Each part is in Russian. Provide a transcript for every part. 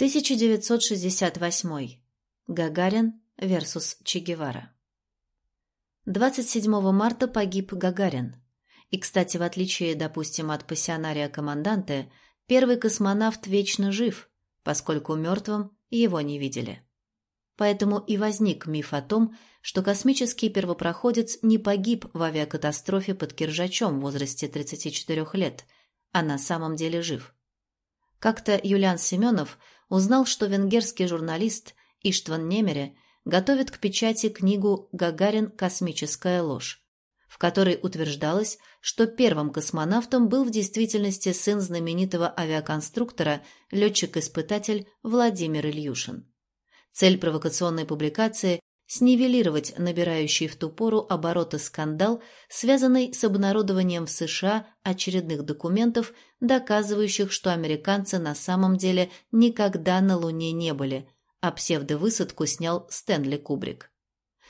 1968. Гагарин versus Че Гевара. 27 марта погиб Гагарин. И, кстати, в отличие, допустим, от пассионария команданте, первый космонавт вечно жив, поскольку мертвым его не видели. Поэтому и возник миф о том, что космический первопроходец не погиб в авиакатастрофе под Киржачом в возрасте 34 лет, а на самом деле жив. Как-то Юлиан Семенов узнал, что венгерский журналист Иштван Немере готовит к печати книгу «Гагарин. Космическая ложь», в которой утверждалось, что первым космонавтом был в действительности сын знаменитого авиаконструктора, летчик-испытатель Владимир Ильюшин. Цель провокационной публикации – снивелировать набирающий в ту пору обороты скандал, связанный с обнародованием в США очередных документов, доказывающих, что американцы на самом деле никогда на Луне не были, а псевдовысадку снял Стэнли Кубрик.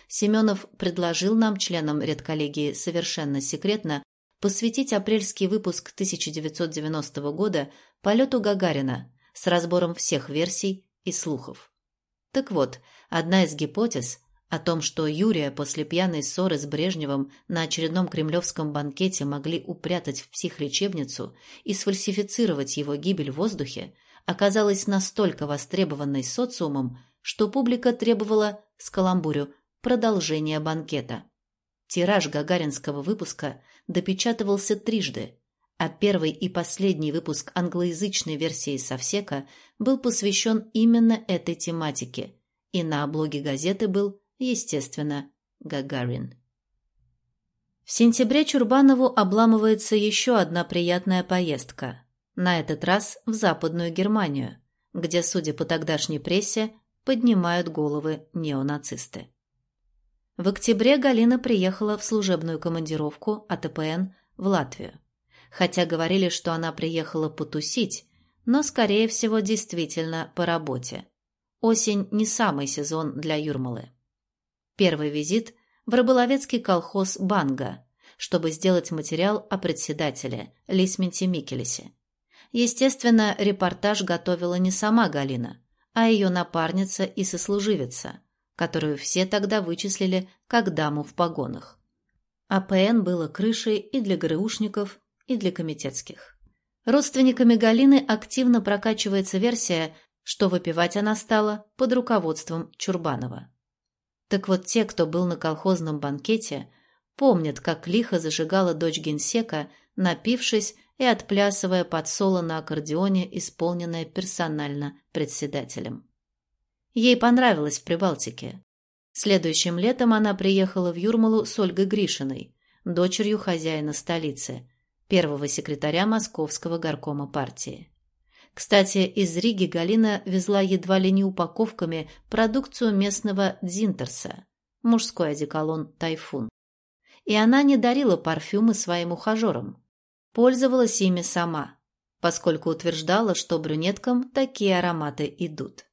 Семенов предложил нам, членам редколлегии, совершенно секретно посвятить апрельский выпуск 1990 года полету Гагарина с разбором всех версий и слухов. Так вот, одна из гипотез о том, что Юрия после пьяной ссоры с Брежневым на очередном кремлевском банкете могли упрятать в психлечебницу и сфальсифицировать его гибель в воздухе, оказалась настолько востребованной социумом, что публика требовала, с каламбурю, продолжения банкета. Тираж гагаринского выпуска допечатывался трижды, а первый и последний выпуск англоязычной версии Совсека был посвящен именно этой тематике, и на облоге газеты был, естественно, Гагарин. В сентябре Чурбанову обламывается еще одна приятная поездка, на этот раз в Западную Германию, где, судя по тогдашней прессе, поднимают головы неонацисты. В октябре Галина приехала в служебную командировку АТПН в Латвию хотя говорили, что она приехала потусить, но, скорее всего, действительно по работе. Осень не самый сезон для Юрмалы. Первый визит в рыболовецкий колхоз «Банга», чтобы сделать материал о председателе Лисменте Микелесе. Естественно, репортаж готовила не сама Галина, а ее напарница и сослуживица, которую все тогда вычислили как даму в погонах. АПН было крышей и для ГРУшников, и для комитетских. Родственниками Галины активно прокачивается версия, что выпивать она стала под руководством Чурбанова. Так вот те, кто был на колхозном банкете, помнят, как лихо зажигала дочь генсека, напившись и отплясывая под соло на аккордеоне, исполненное персонально председателем. Ей понравилось в Прибалтике. Следующим летом она приехала в Юрмалу с Ольгой Гришиной, дочерью хозяина столицы, первого секретаря Московского горкома партии. Кстати, из Риги Галина везла едва ли не упаковками продукцию местного Дзинтерса, мужской одеколон «Тайфун». И она не дарила парфюмы своим ухажерам. Пользовалась ими сама, поскольку утверждала, что брюнеткам такие ароматы идут.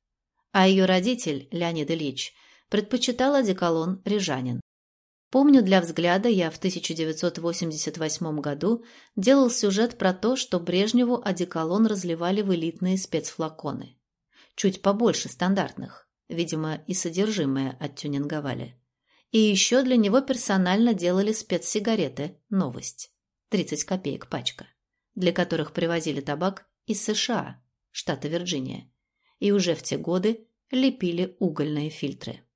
А ее родитель, Леонид Ильич, предпочитал одеколон «Рижанин». Помню, для взгляда я в 1988 году делал сюжет про то, что Брежневу одеколон разливали в элитные спецфлаконы. Чуть побольше стандартных, видимо, и содержимое оттюнинговали. И еще для него персонально делали спецсигареты «Новость» 30 копеек пачка, для которых привозили табак из США, штата Вирджиния, и уже в те годы лепили угольные фильтры.